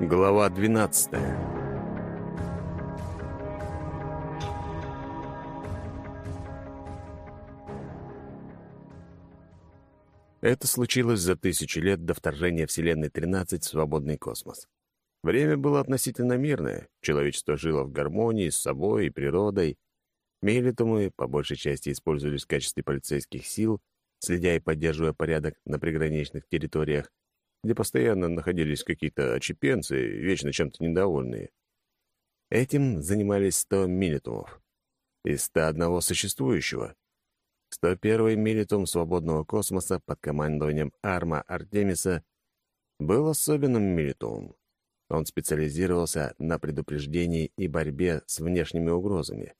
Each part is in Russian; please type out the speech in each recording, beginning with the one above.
Глава 12 Это случилось за тысячу лет до вторжения Вселенной-13 в свободный космос. Время было относительно мирное, человечество жило в гармонии с собой и природой. Милитумы по большей части использовались в качестве полицейских сил, следя и поддерживая порядок на приграничных территориях, где постоянно находились какие-то очепенцы, вечно чем-то недовольные. Этим занимались 100 милитумов из 101 существующего. 101-й милитум свободного космоса под командованием Арма Артемиса был особенным милитумом. Он специализировался на предупреждении и борьбе с внешними угрозами.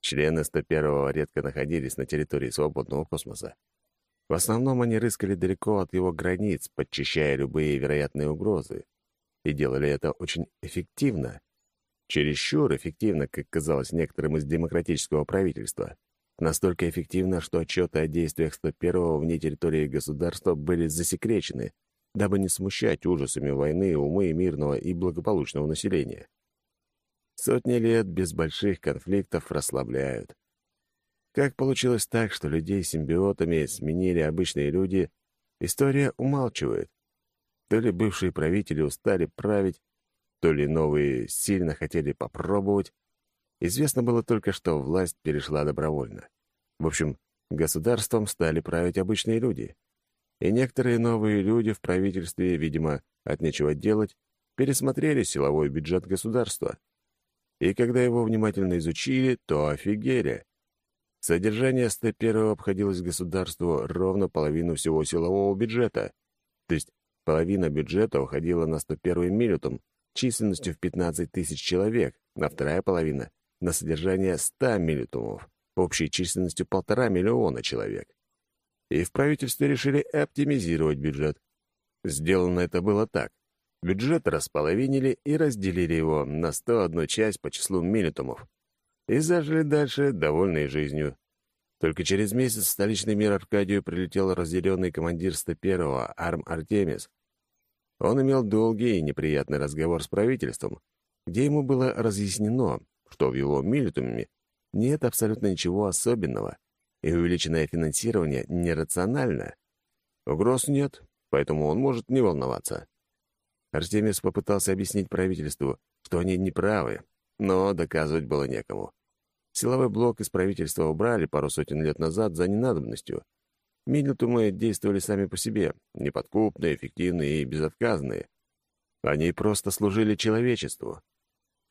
Члены 101-го редко находились на территории свободного космоса. В основном они рыскали далеко от его границ, подчищая любые вероятные угрозы. И делали это очень эффективно. Чересчур эффективно, как казалось некоторым из демократического правительства. Настолько эффективно, что отчеты о действиях 101-го вне территории государства были засекречены, дабы не смущать ужасами войны умы мирного и благополучного населения. Сотни лет без больших конфликтов расслабляют. Как получилось так, что людей симбиотами сменили обычные люди, история умалчивает. То ли бывшие правители устали править, то ли новые сильно хотели попробовать. Известно было только, что власть перешла добровольно. В общем, государством стали править обычные люди. И некоторые новые люди в правительстве, видимо, от нечего делать, пересмотрели силовой бюджет государства. И когда его внимательно изучили, то офигели. Содержание 101 обходилось государству ровно половину всего силового бюджета. То есть половина бюджета уходила на 101 милютум численностью в 15 тысяч человек, а вторая половина — на содержание 100 милютумов, общей численностью полтора миллиона человек. И в правительстве решили оптимизировать бюджет. Сделано это было так. Бюджет располовинили и разделили его на 101 часть по числу милютумов и зажили дальше, довольные жизнью. Только через месяц в столичный мир Аркадию прилетел разделенный командир 101-го, Арм Артемис. Он имел долгий и неприятный разговор с правительством, где ему было разъяснено, что в его милитуме нет абсолютно ничего особенного, и увеличенное финансирование нерационально. Угроз нет, поэтому он может не волноваться. Артемис попытался объяснить правительству, что они неправы, но доказывать было некому. Силовой блок из правительства убрали пару сотен лет назад за ненадобностью. Миддлтумы действовали сами по себе, неподкупные, эффективные и безотказные. Они просто служили человечеству.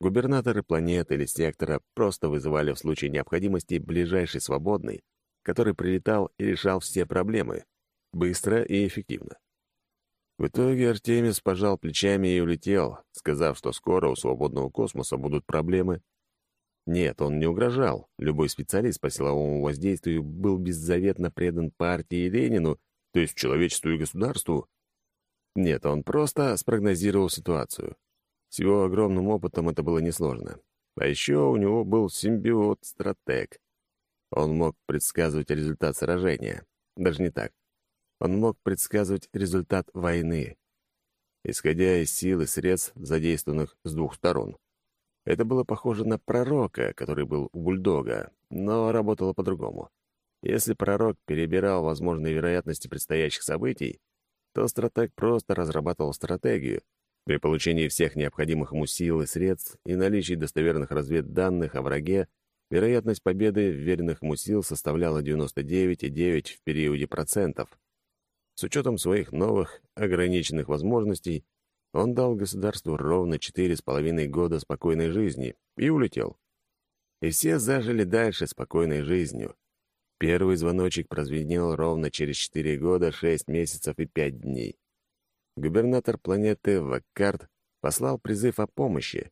Губернаторы планеты или сектора просто вызывали в случае необходимости ближайший свободный, который прилетал и решал все проблемы. Быстро и эффективно. В итоге Артемис пожал плечами и улетел, сказав, что скоро у свободного космоса будут проблемы, нет, он не угрожал. Любой специалист по силовому воздействию был беззаветно предан партии Ленину, то есть человечеству и государству. Нет, он просто спрогнозировал ситуацию. С его огромным опытом это было несложно. А еще у него был симбиот-стратег. Он мог предсказывать результат сражения. Даже не так. Он мог предсказывать результат войны, исходя из сил и средств, задействованных с двух сторон. Это было похоже на пророка, который был у бульдога, но работало по-другому. Если пророк перебирал возможные вероятности предстоящих событий, то стратег просто разрабатывал стратегию. При получении всех необходимых ему сил и средств и наличии достоверных разведданных о враге, вероятность победы вверенных ему сил составляла 99,9 в периоде процентов. С учетом своих новых, ограниченных возможностей, он дал государству ровно четыре с половиной года спокойной жизни и улетел. И все зажили дальше спокойной жизнью. Первый звоночек прозвенел ровно через четыре года, шесть месяцев и пять дней. Губернатор планеты Ваккарт послал призыв о помощи.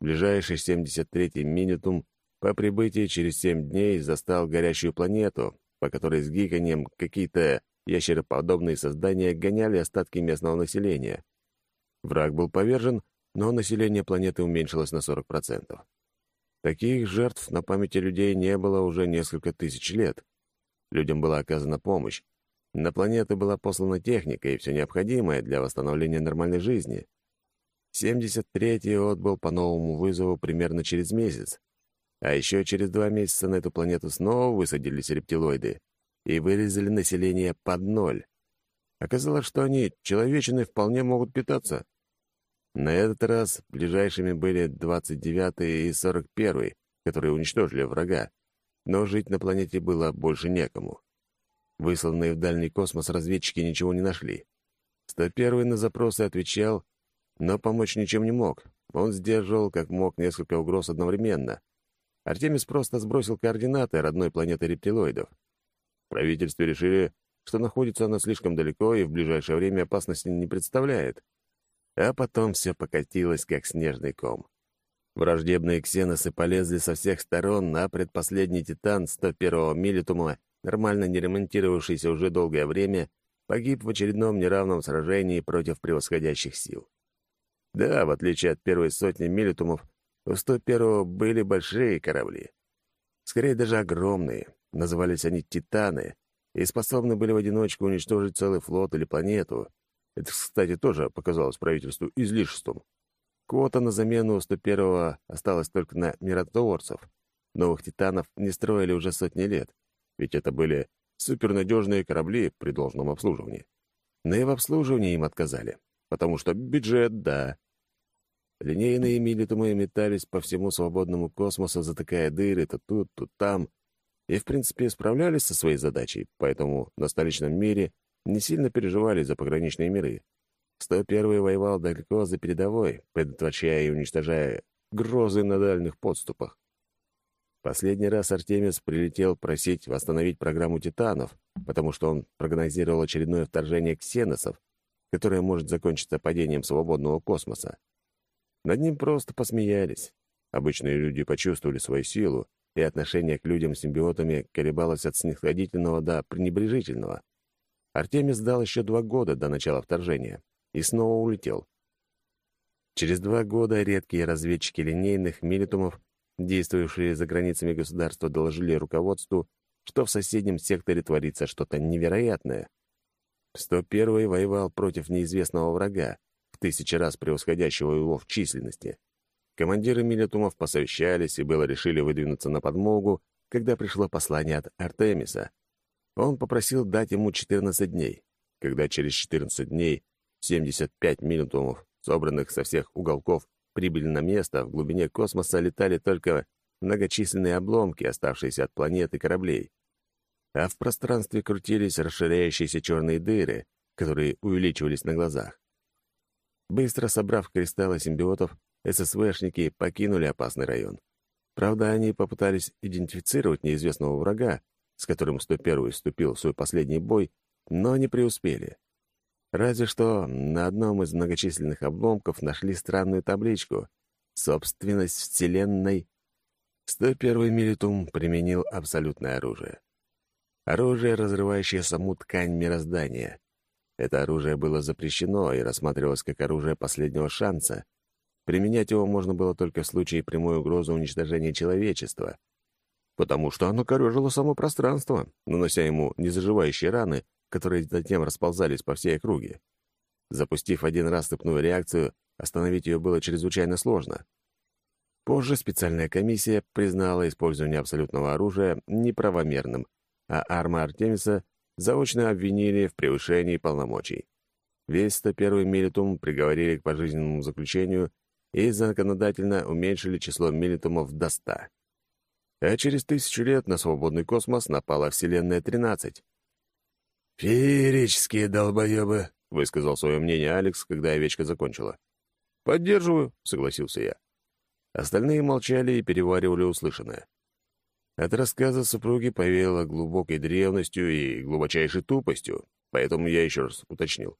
Ближайший 73-й минутум по прибытии через семь дней застал горящую планету, по которой с гиканьем какие-то ящероподобные создания гоняли остатки местного населения. Враг был повержен, но население планеты уменьшилось на 40%. Таких жертв на памяти людей не было уже несколько тысяч лет. Людям была оказана помощь. На планету была послана техника и все необходимое для восстановления нормальной жизни. 73-й отбыл по новому вызову примерно через месяц. А еще через два месяца на эту планету снова высадились рептилоиды и вырезали население под ноль. Оказалось, что они человечины вполне могут питаться. На этот раз ближайшими были 29-й и 41-й, которые уничтожили врага, но жить на планете было больше некому. Высланные в дальний космос разведчики ничего не нашли. 101-й на запросы отвечал, но помочь ничем не мог. Он сдерживал как мог несколько угроз одновременно. Артемис просто сбросил координаты родной планеты рептилоидов. В правительстве решили, что находится она слишком далеко и в ближайшее время опасности не представляет. А потом все покатилось, как снежный ком. Враждебные ксеносы полезли со всех сторон, а предпоследний титан 101-го милитума, нормально не ремонтировавшийся уже долгое время, погиб в очередном неравном сражении против превосходящих сил. Да, в отличие от первой сотни милитумов, у 101-го были большие корабли. Скорее даже огромные. Назывались они «Титаны», и способны были в одиночку уничтожить целый флот или планету. Это, кстати, тоже показалось правительству излишеством. Квота на замену 101-го осталась только на миротворцев. Новых «Титанов» не строили уже сотни лет, ведь это были супернадежные корабли при должном обслуживании. Но и в обслуживании им отказали, потому что бюджет — да. Линейные милитумы метались по всему свободному космосу, затыкая дыры то тут, то там — и, в принципе, справлялись со своей задачей, поэтому на столичном мире не сильно переживали за пограничные миры. 101-й воевал далеко за передовой, предотвращая и уничтожая грозы на дальних подступах. Последний раз Артемис прилетел просить восстановить программу «Титанов», потому что он прогнозировал очередное вторжение ксеносов, которое может закончиться падением свободного космоса. Над ним просто посмеялись. Обычные люди почувствовали свою силу и отношение к людям-симбиотами колебалось от снисходительного до пренебрежительного. Артемис дал еще два года до начала вторжения и снова улетел. Через два года редкие разведчики линейных милитумов, действующие за границами государства, доложили руководству, что в соседнем секторе творится что-то невероятное. 101-й воевал против неизвестного врага, в тысячи раз превосходящего его в численности. Командиры Милитумов посовещались и было решили выдвинуться на подмогу, когда пришло послание от Артемиса. Он попросил дать ему 14 дней. Когда через 14 дней 75 Милитумов, собранных со всех уголков, прибыли на место, в глубине космоса летали только многочисленные обломки, оставшиеся от планет и кораблей. А в пространстве крутились расширяющиеся черные дыры, которые увеличивались на глазах. Быстро собрав кристаллы симбиотов, ССВшники покинули опасный район. Правда, они попытались идентифицировать неизвестного врага, с которым 101-й вступил в свой последний бой, но не преуспели. Разве что на одном из многочисленных обломков нашли странную табличку «Собственность Вселенной». 101-й Милитум применил абсолютное оружие. Оружие, разрывающее саму ткань мироздания. Это оружие было запрещено и рассматривалось как оружие последнего шанса, Применять его можно было только в случае прямой угрозы уничтожения человечества, потому что оно корежило само пространство, нанося ему незаживающие раны, которые затем расползались по всей округе. Запустив один раз цепную реакцию, остановить ее было чрезвычайно сложно. Позже специальная комиссия признала использование абсолютного оружия неправомерным, а Арма Артемиса заочно обвинили в превышении полномочий. Весь 101-й милитум приговорили к пожизненному заключению и законодательно уменьшили число милитумов до ста. А через тысячу лет на свободный космос напала Вселенная-13. «Феерические долбоебы», — высказал свое мнение Алекс, когда овечка закончила. «Поддерживаю», — согласился я. Остальные молчали и переваривали услышанное. От рассказа супруги повеяло глубокой древностью и глубочайшей тупостью, поэтому я еще раз уточнил.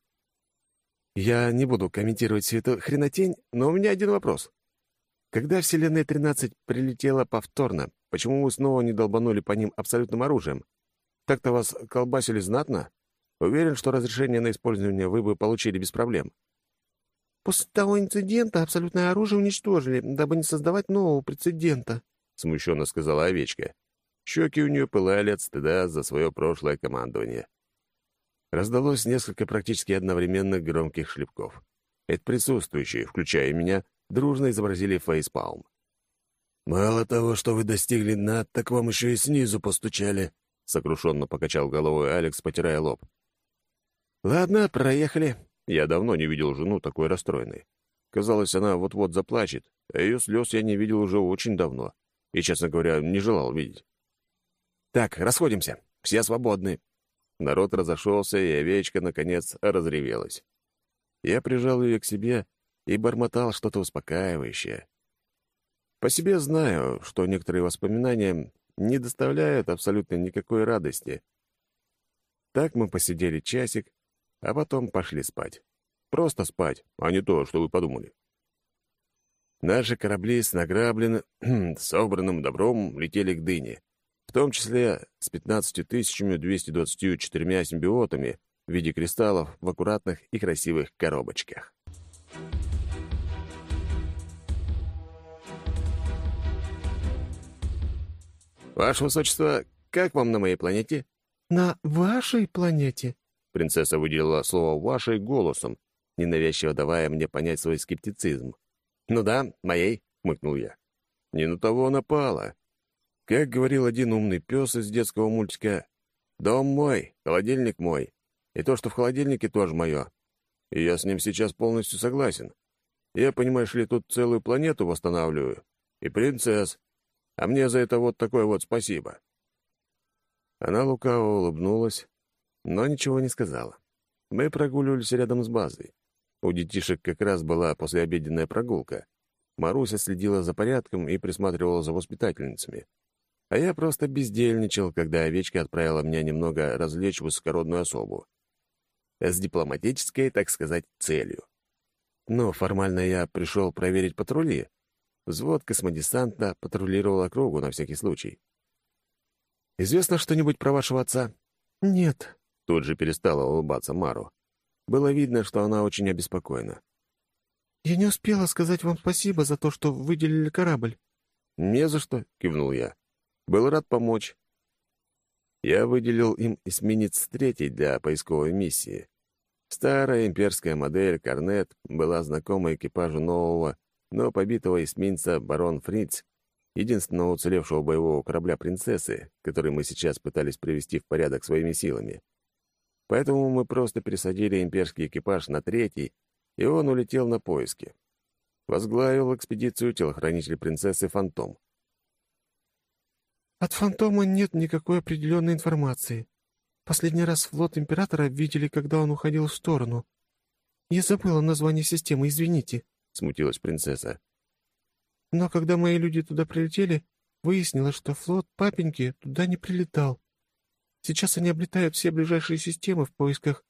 Я не буду комментировать всю эту хренотень, но у меня один вопрос. Когда Вселенная-13 прилетела повторно, почему вы снова не долбанули по ним абсолютным оружием? Так-то вас колбасили знатно? Уверен, что разрешение на использование вы бы получили без проблем. После того инцидента абсолютное оружие уничтожили, дабы не создавать нового прецедента, — смущенно сказала овечка. Щеки у нее пылали от стыда за свое прошлое командование. Раздалось несколько практически одновременных громких шлепков. Это присутствующие, включая меня, дружно изобразили фейспалм. «Мало того, что вы достигли дна, так вам еще и снизу постучали», — сокрушенно покачал головой Алекс, потирая лоб. «Ладно, проехали». Я давно не видел жену такой расстроенной. Казалось, она вот-вот заплачет, а ее слез я не видел уже очень давно и, честно говоря, не желал видеть. «Так, расходимся. Все свободны». Народ разошелся, и овечка, наконец, разревелась. Я прижал ее к себе и бормотал что-то успокаивающее. По себе знаю, что некоторые воспоминания не доставляют абсолютно никакой радости. Так мы посидели часик, а потом пошли спать. Просто спать, а не то, что вы подумали. Наши корабли с награбленным, собранным добром летели к дыне, в том числе с 15 224 симбиотами в виде кристаллов в аккуратных и красивых коробочках. «Ваше Высочество, как вам на моей планете?» «На вашей планете?» Принцесса выделила слово «вашей» голосом, ненавязчиво давая мне понять свой скептицизм. «Ну да, моей», — хмыкнул я. «Не на того напала. Как говорил один умный пес из детского мультика, «Дом мой, холодильник мой, и то, что в холодильнике, тоже мое. И я с ним сейчас полностью согласен. Я, понимаешь ли, тут целую планету восстанавливаю. И принцесс. А мне за это вот такое вот спасибо». Она лукаво улыбнулась, но ничего не сказала. Мы прогуливались рядом с базой. У детишек как раз была послеобеденная прогулка. Маруся следила за порядком и присматривала за воспитательницами. А я просто бездельничал, когда овечка отправила меня немного развлечь высокородную особу. С дипломатической, так сказать, целью. Но формально я пришел проверить патрули. Взвод космодесанта патрулировал округу на всякий случай. «Известно что-нибудь про вашего отца?» «Нет», — тут же перестала улыбаться Мару. Было видно, что она очень обеспокоена. «Я не успела сказать вам спасибо за то, что выделили корабль». «Не за что», — кивнул я. «Был рад помочь». Я выделил им эсминец третий для поисковой миссии. Старая имперская модель «Корнет» была знакома экипажу нового, но побитого эсминца «Барон Фриц», единственного уцелевшего боевого корабля «Принцессы», который мы сейчас пытались привести в порядок своими силами. Поэтому мы просто пересадили имперский экипаж на третий, и он улетел на поиски. Возглавил экспедицию телохранитель принцессы Фантом. «От Фантома нет никакой определенной информации. Последний раз флот Императора видели, когда он уходил в сторону. Я забыла название системы, извините», — смутилась принцесса. «Но когда мои люди туда прилетели, выяснилось, что флот папеньки туда не прилетал. Сейчас они облетают все ближайшие системы в поисках.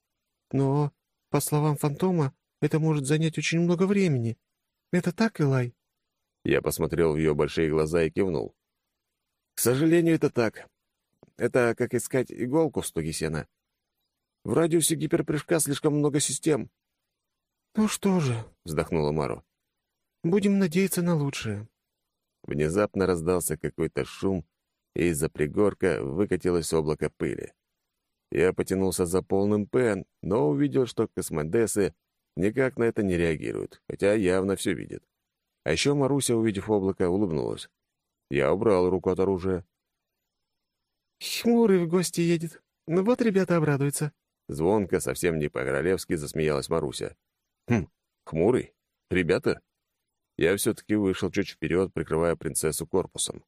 Но, по словам Фантома, это может занять очень много времени. Это так, Элай?» Я посмотрел в ее большие глаза и кивнул. «К сожалению, это так. Это как искать иголку в стоге сена. В радиусе гиперпрыжка слишком много систем». «Ну что же», — вздохнула Мару, — «будем надеяться на лучшее». Внезапно раздался какой-то шум, и из-за пригорка выкатилось облако пыли. Я потянулся за полным пен, но увидел, что космодесы никак на это не реагируют, хотя явно все видят. А еще Маруся, увидев облако, улыбнулась. Я убрал руку от оружия. «Хмурый в гости едет. Ну вот ребята обрадуются». Звонко, совсем не по-королевски засмеялась Маруся. «Хм, хмурый? Ребята?» Я все-таки вышел чуть вперед, прикрывая принцессу корпусом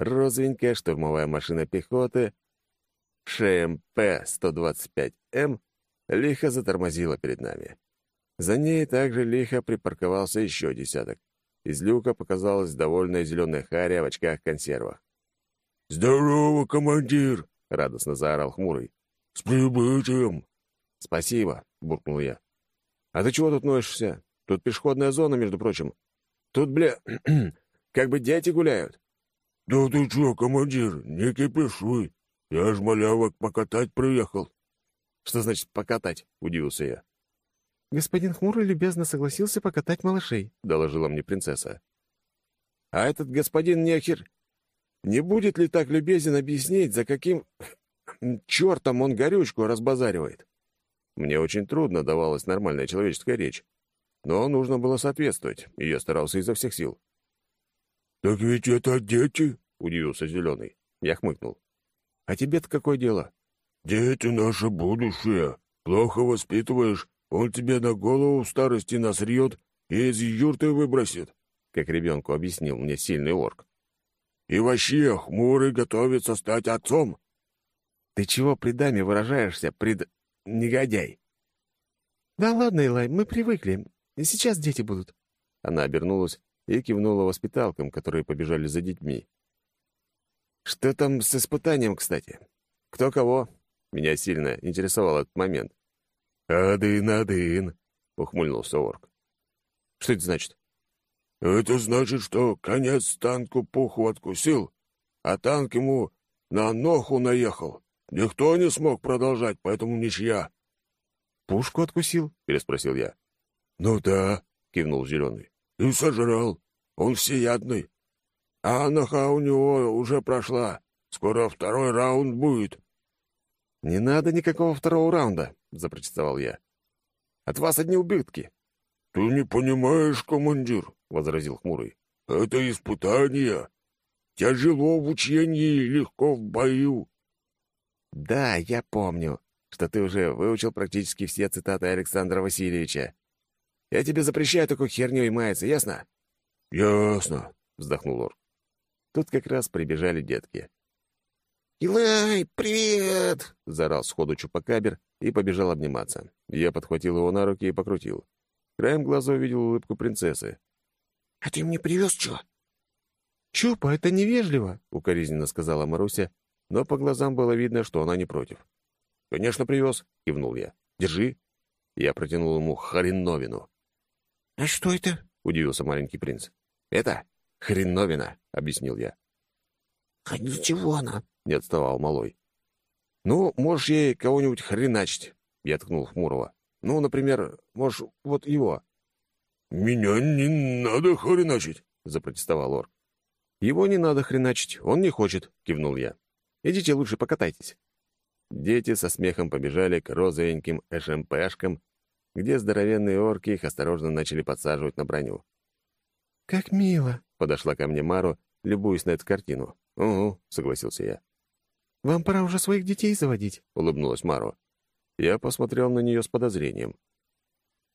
розовенькая штурмовая машина пехоты ШМП-125М лихо затормозила перед нами. За ней также лихо припарковался еще десяток. Из люка показалась довольная зеленая харя в очках-консервах. «Здорово, командир!» — радостно заорал хмурый. «С прибытием!» «Спасибо!» — буркнул я. «А ты чего тут ноешься? Тут пешеходная зона, между прочим. Тут, бля, как бы дети гуляют». «Да ты чё, командир, не кипишуй. Я ж малявок покатать приехал». «Что значит «покатать»?» — удивился я. «Господин Хмурый любезно согласился покатать малышей», — доложила мне принцесса. «А этот господин нехер не будет ли так любезен объяснить, за каким чертом он горючку разбазаривает?» Мне очень трудно давалась нормальная человеческая речь. но нужно было соответствовать, и я старался изо всех сил. «Так ведь это дети», — удивился Зеленый. Я хмыкнул. «А тебе-то какое дело?» «Дети — наше будущее. Плохо воспитываешь, он тебе на голову в старости насрет и из юрты выбросит», — как ребенку объяснил мне сильный орк. «И вообще, хмурый готовится стать отцом». «Ты чего при даме выражаешься, пред... негодяй?» «Да ладно, Илай, мы привыкли. Сейчас дети будут». Она обернулась и кивнула воспиталкам, которые побежали за детьми. «Что там с испытанием, кстати? Кто кого?» Меня сильно интересовал этот момент. «Один-один», — ухмыльнулся орк. «Что это значит?» «Это значит, что конец танку пуху откусил, а танк ему на ноху наехал. Никто не смог продолжать, поэтому ничья». «Пушку откусил?» — переспросил я. «Ну да», — кивнул Зеленый. «И сожрал. Он всеядный. А ноха у него уже прошла. Скоро второй раунд будет». «Не надо никакого второго раунда», — запротестовал я. «От вас одни убытки». «Ты не понимаешь, командир», — возразил Хмурый. «Это испытание. Тяжело в учении, легко в бою». «Да, я помню, что ты уже выучил практически все цитаты Александра Васильевича. Я тебе запрещаю такую херню и маяться, ясно?» «Ясно», — вздохнул Орк. Тут как раз прибежали детки. «Илай, привет!» — заорал сходу Чупакабер и побежал обниматься. Я подхватил его на руки и покрутил. Краем глаза увидел улыбку принцессы. «А ты мне привез что?» «Чупа, это невежливо!» — укоризненно сказала Маруся, но по глазам было видно, что она не против. «Конечно, привез!» — кивнул я. «Держи!» Я протянул ему хреновину. «А что это?» — удивился маленький принц. «Это хреновина!» — объяснил я. «А ничего она!» — не отставал малой. «Ну, можешь ей кого-нибудь хреначить», — я ткнул Хмурого. «Ну, например, можешь вот его». «Меня не надо хреначить», — запротестовал Орк. «Его не надо хреначить, он не хочет», — кивнул я. «Идите лучше покатайтесь». Дети со смехом побежали к розовеньким ШМПшкам, где здоровенные орки их осторожно начали подсаживать на броню. «Как мило!» — подошла ко мне Мару, любуясь на эту картину. «Угу», — согласился я. «Вам пора уже своих детей заводить», — улыбнулась Мару. Я посмотрел на нее с подозрением.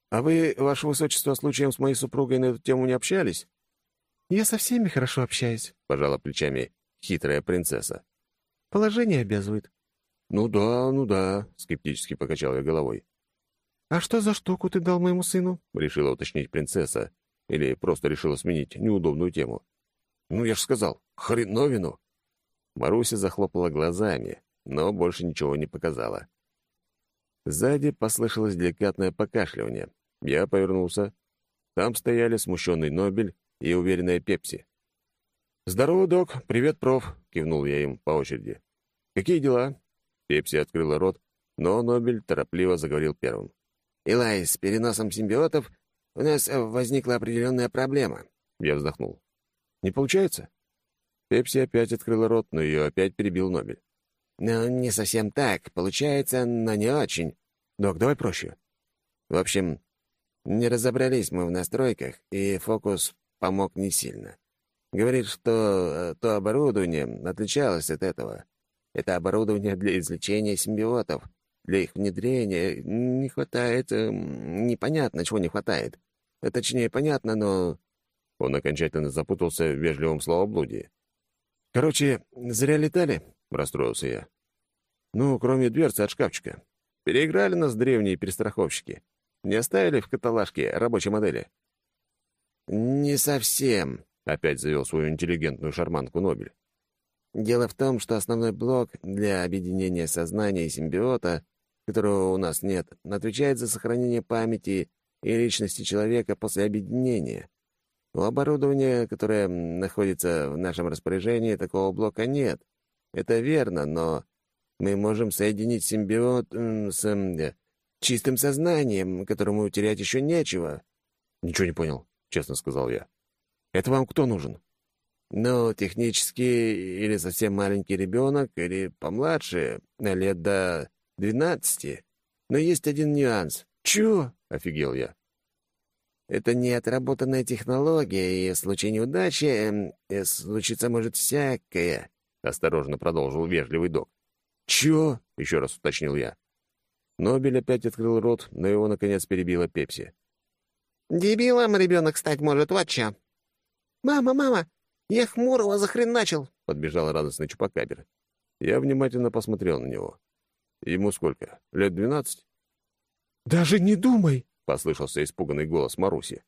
«А вы, ваше высочество, случаем с моей супругой на эту тему не общались?» «Я со всеми хорошо общаюсь», — пожала плечами хитрая принцесса. «Положение обязывает». «Ну да, ну да», — скептически покачал я головой. «А что за штуку ты дал моему сыну?» — решила уточнить принцесса. Или просто решила сменить неудобную тему. «Ну, я ж сказал, хреновину!» Маруся захлопала глазами, но больше ничего не показала. Сзади послышалось деликатное покашливание. Я повернулся. Там стояли смущенный Нобель и уверенная Пепси. «Здорово, док. Привет, проф», — кивнул я им по очереди. «Какие дела?» Пепси открыла рот, но Нобель торопливо заговорил первым. «Илай, с переносом симбиотов у нас возникла определенная проблема». Я вздохнул. Не получается?» Пепси опять открыла рот, но ее опять перебил Нобель. «Ну, не совсем так. Получается, но не очень. Док, давай проще». В общем, не разобрались мы в настройках, и фокус помог не сильно. Говорит, что э, то оборудование отличалось от этого. Это оборудование для извлечения симбиотов. Для их внедрения не хватает... Эм, непонятно, чего не хватает. Точнее, понятно, но он окончательно запутался в вежливом словоблудии. «Короче, зря летали?» — расстроился я. «Ну, кроме дверцы от шкафчика. Переиграли нас древние перестраховщики. Не оставили в каталажке рабочей модели?» «Не совсем», — опять завел свою интеллигентную шарманку Нобель. «Дело в том, что основной блок для объединения сознания и симбиота, которого у нас нет, отвечает за сохранение памяти и личности человека после объединения. У оборудования, которое находится в нашем распоряжении, такого блока нет. Это верно, но мы можем соединить симбиот с э, чистым сознанием, которому терять еще нечего. Ничего не понял, честно сказал я. Это вам кто нужен? Ну, технически, или совсем маленький ребенок, или помладше, лет до двенадцати. Но есть один нюанс. Чего? — офигел я. Это не отработанная технология, и в случае неудачи эм, э, случиться может всякое», — осторожно продолжил вежливый док. «Чё?» — еще раз уточнил я. Нобель опять открыл рот, но его, наконец, перебила Пепси. «Дебилом ребенок стать может, вот чё». «Мама, мама, я Хмурого захреначил!» — подбежал радостный Чупакабер. Я внимательно посмотрел на него. Ему сколько? Лет двенадцать? «Даже не думай!» — послышался испуганный голос Маруси.